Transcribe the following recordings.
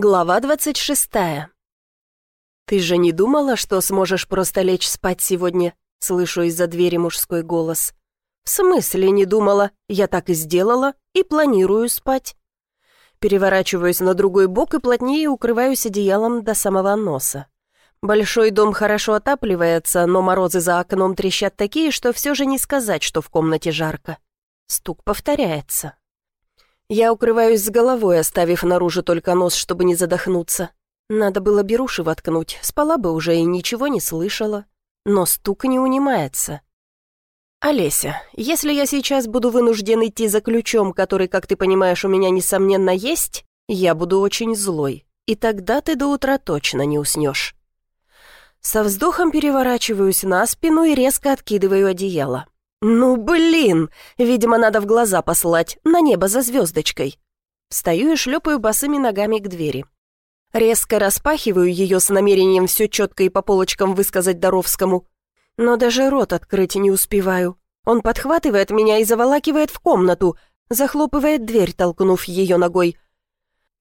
Глава двадцать шестая. «Ты же не думала, что сможешь просто лечь спать сегодня?» Слышу из-за двери мужской голос. «В смысле не думала? Я так и сделала и планирую спать». Переворачиваюсь на другой бок и плотнее укрываюсь одеялом до самого носа. Большой дом хорошо отапливается, но морозы за окном трещат такие, что все же не сказать, что в комнате жарко. Стук повторяется. Я укрываюсь с головой, оставив наружу только нос, чтобы не задохнуться. Надо было беруши воткнуть, спала бы уже и ничего не слышала. Но стук не унимается. «Олеся, если я сейчас буду вынужден идти за ключом, который, как ты понимаешь, у меня, несомненно, есть, я буду очень злой, и тогда ты до утра точно не уснешь». Со вздохом переворачиваюсь на спину и резко откидываю одеяло. «Ну, блин! Видимо, надо в глаза послать, на небо за звездочкой». Встаю и шлепаю босыми ногами к двери. Резко распахиваю ее с намерением все четко и по полочкам высказать Доровскому. Но даже рот открыть не успеваю. Он подхватывает меня и заволакивает в комнату, захлопывает дверь, толкнув ее ногой.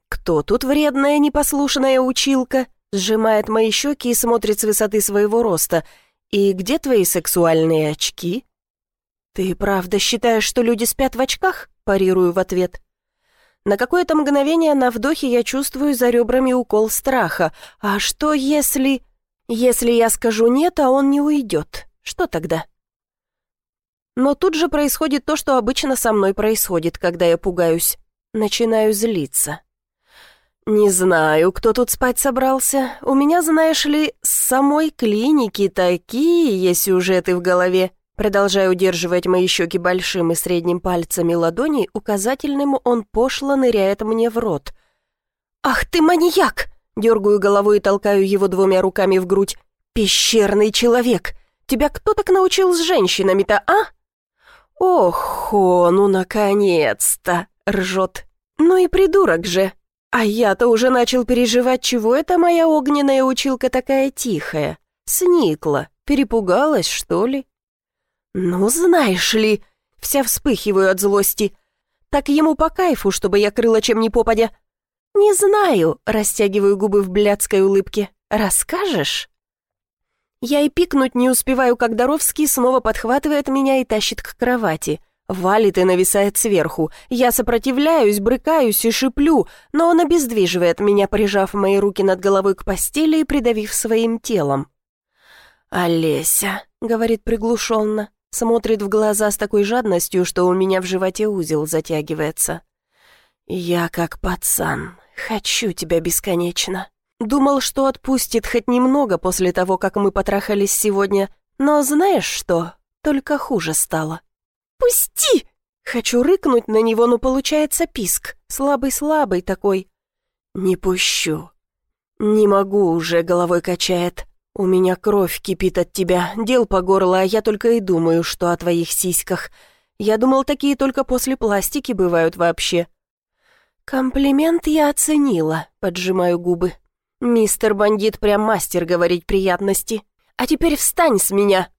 «Кто тут вредная непослушная училка?» Сжимает мои щеки и смотрит с высоты своего роста. «И где твои сексуальные очки?» «Ты правда считаешь, что люди спят в очках?» Парирую в ответ. На какое-то мгновение на вдохе я чувствую за ребрами укол страха. А что если... Если я скажу «нет», а он не уйдет? Что тогда? Но тут же происходит то, что обычно со мной происходит, когда я пугаюсь. Начинаю злиться. «Не знаю, кто тут спать собрался. У меня, знаешь ли, с самой клиники такие сюжеты в голове. Продолжая удерживать мои щеки большим и средним пальцами ладоней, указательным он пошло ныряет мне в рот. «Ах ты маньяк!» Дергаю головой и толкаю его двумя руками в грудь. «Пещерный человек! Тебя кто так научил с женщинами-то, а?» «Охо, ну наконец-то!» — ржет. «Ну и придурок же! А я-то уже начал переживать, чего это моя огненная училка такая тихая. Сникла, перепугалась, что ли?» «Ну, знаешь ли...» Вся вспыхиваю от злости. «Так ему по кайфу, чтобы я крыла чем ни попадя». «Не знаю», — растягиваю губы в блядской улыбке. «Расскажешь?» Я и пикнуть не успеваю, как Доровский снова подхватывает меня и тащит к кровати. Валит и нависает сверху. Я сопротивляюсь, брыкаюсь и шиплю, но он обездвиживает меня, прижав мои руки над головой к постели и придавив своим телом. «Олеся», — говорит приглушенно, Смотрит в глаза с такой жадностью, что у меня в животе узел затягивается. «Я как пацан, хочу тебя бесконечно. Думал, что отпустит хоть немного после того, как мы потрахались сегодня, но знаешь что? Только хуже стало». «Пусти!» Хочу рыкнуть на него, но получается писк, слабый-слабый такой. «Не пущу. Не могу уже», — головой качает. «У меня кровь кипит от тебя, дел по горло, а я только и думаю, что о твоих сиськах. Я думал, такие только после пластики бывают вообще». «Комплимент я оценила», — поджимаю губы. «Мистер бандит прям мастер говорить приятности. А теперь встань с меня».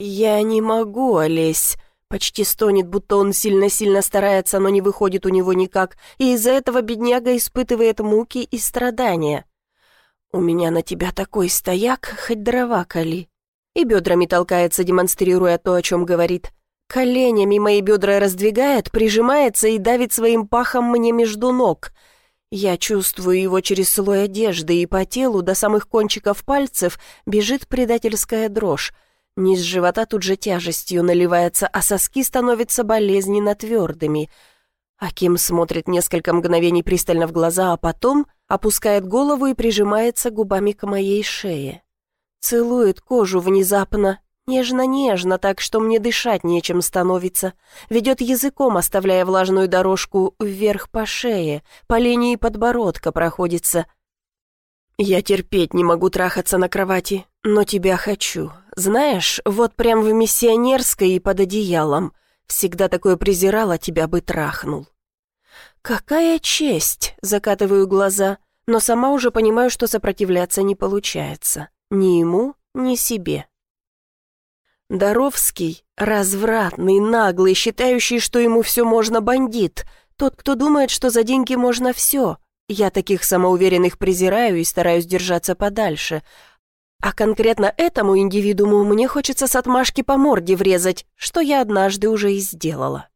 «Я не могу, Олесь». Почти стонет, будто он сильно-сильно старается, но не выходит у него никак, и из-за этого бедняга испытывает муки и страдания. «У меня на тебя такой стояк, хоть дрова кали». И бедрами толкается, демонстрируя то, о чем говорит. Коленями мои бедра раздвигает, прижимается и давит своим пахом мне между ног. Я чувствую его через слой одежды, и по телу до самых кончиков пальцев бежит предательская дрожь. Низ живота тут же тяжестью наливается, а соски становятся болезненно твердыми. Аким смотрит несколько мгновений пристально в глаза, а потом опускает голову и прижимается губами к моей шее. Целует кожу внезапно, нежно-нежно, так что мне дышать нечем становится. Ведет языком, оставляя влажную дорожку вверх по шее, по линии подбородка проходится. Я терпеть не могу трахаться на кровати, но тебя хочу. Знаешь, вот прям в миссионерской и под одеялом. Всегда такое презирала, тебя бы трахнул. «Какая честь!» — закатываю глаза, но сама уже понимаю, что сопротивляться не получается. Ни ему, ни себе. Доровский — развратный, наглый, считающий, что ему все можно бандит. Тот, кто думает, что за деньги можно все. Я таких самоуверенных презираю и стараюсь держаться подальше. А конкретно этому индивидууму мне хочется с отмашки по морде врезать, что я однажды уже и сделала.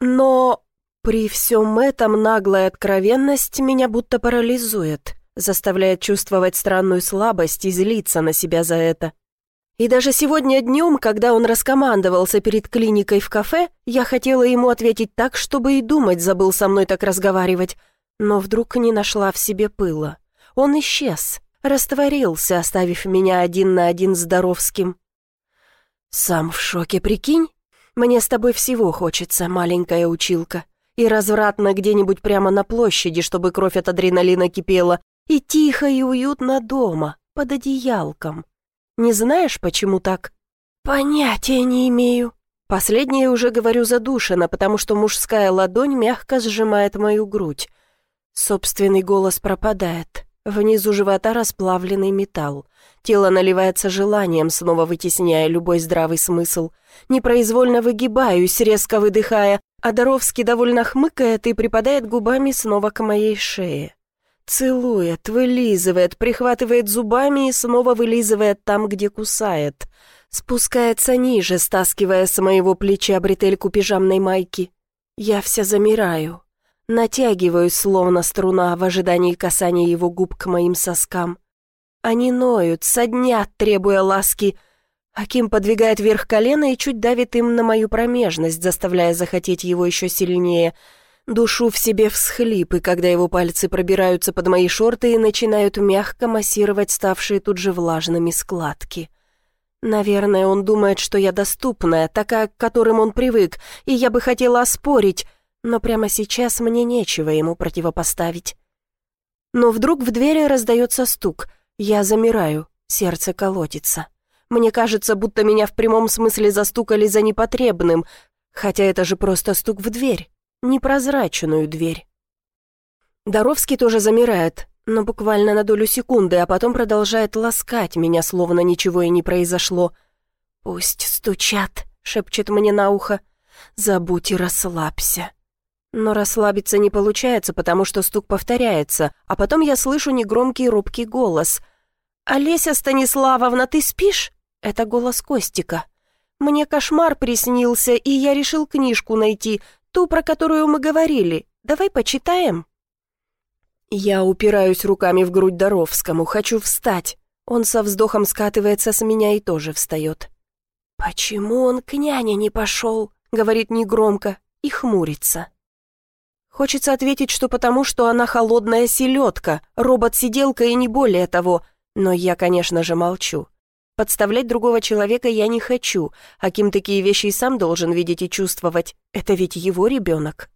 Но при всем этом наглая откровенность меня будто парализует, заставляет чувствовать странную слабость и злиться на себя за это. И даже сегодня днем, когда он раскомандовался перед клиникой в кафе, я хотела ему ответить так, чтобы и думать забыл со мной так разговаривать, но вдруг не нашла в себе пыла. Он исчез, растворился, оставив меня один на один с Доровским. «Сам в шоке, прикинь? Мне с тобой всего хочется, маленькая училка и развратно где-нибудь прямо на площади, чтобы кровь от адреналина кипела, и тихо и уютно дома, под одеялком. Не знаешь, почему так? Понятия не имею. Последнее уже говорю задушенно, потому что мужская ладонь мягко сжимает мою грудь. Собственный голос пропадает. Внизу живота расплавленный металл. Тело наливается желанием, снова вытесняя любой здравый смысл. Непроизвольно выгибаюсь, резко выдыхая, Доровский довольно хмыкает и припадает губами снова к моей шее. Целует, вылизывает, прихватывает зубами и снова вылизывает там, где кусает. Спускается ниже, стаскивая с моего плеча бретельку пижамной майки. Я вся замираю, Натягиваюсь, словно струна, в ожидании касания его губ к моим соскам. Они ноют, соднят, требуя ласки. Аким подвигает вверх колено и чуть давит им на мою промежность, заставляя захотеть его еще сильнее. Душу в себе всхлипы, когда его пальцы пробираются под мои шорты и начинают мягко массировать ставшие тут же влажными складки. Наверное, он думает, что я доступная, такая, к которым он привык, и я бы хотела оспорить, но прямо сейчас мне нечего ему противопоставить. Но вдруг в двери раздается стук. Я замираю, сердце колотится. Мне кажется, будто меня в прямом смысле застукали за непотребным, хотя это же просто стук в дверь, непрозрачную дверь. Доровский тоже замирает, но буквально на долю секунды, а потом продолжает ласкать меня, словно ничего и не произошло. «Пусть стучат», — шепчет мне на ухо. «Забудь и расслабься». Но расслабиться не получается, потому что стук повторяется, а потом я слышу негромкий робкий голос. «Олеся Станиславовна, ты спишь?» Это голос Костика. «Мне кошмар приснился, и я решил книжку найти, ту, про которую мы говорили. Давай почитаем?» Я упираюсь руками в грудь Доровскому, хочу встать. Он со вздохом скатывается с меня и тоже встает. «Почему он к няне не пошел?» — говорит негромко и хмурится. Хочется ответить, что потому, что она холодная селедка, робот-сиделка и не более того, но я, конечно же, молчу. Подставлять другого человека я не хочу, а кем такие вещи и сам должен видеть и чувствовать. Это ведь его ребенок.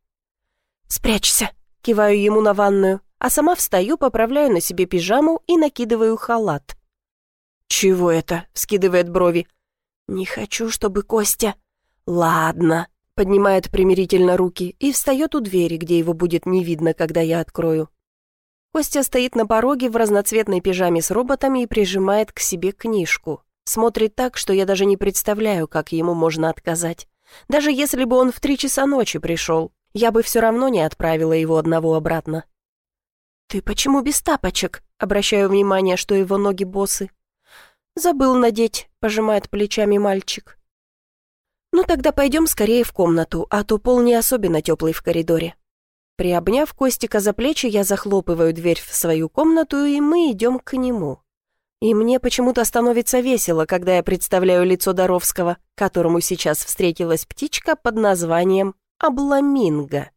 «Спрячься!» — киваю ему на ванную, а сама встаю, поправляю на себе пижаму и накидываю халат. «Чего это?» — вскидывает брови. «Не хочу, чтобы Костя...» «Ладно», поднимает примирительно руки и встает у двери, где его будет не видно, когда я открою. Костя стоит на пороге в разноцветной пижаме с роботами и прижимает к себе книжку. Смотрит так, что я даже не представляю, как ему можно отказать. Даже если бы он в три часа ночи пришел, я бы все равно не отправила его одного обратно. «Ты почему без тапочек?» Обращаю внимание, что его ноги босы. «Забыл надеть», — пожимает плечами мальчик. «Ну тогда пойдем скорее в комнату, а то пол не особенно теплый в коридоре». Приобняв Костика за плечи, я захлопываю дверь в свою комнату, и мы идем к нему. И мне почему-то становится весело, когда я представляю лицо Доровского, которому сейчас встретилась птичка под названием Обламинго.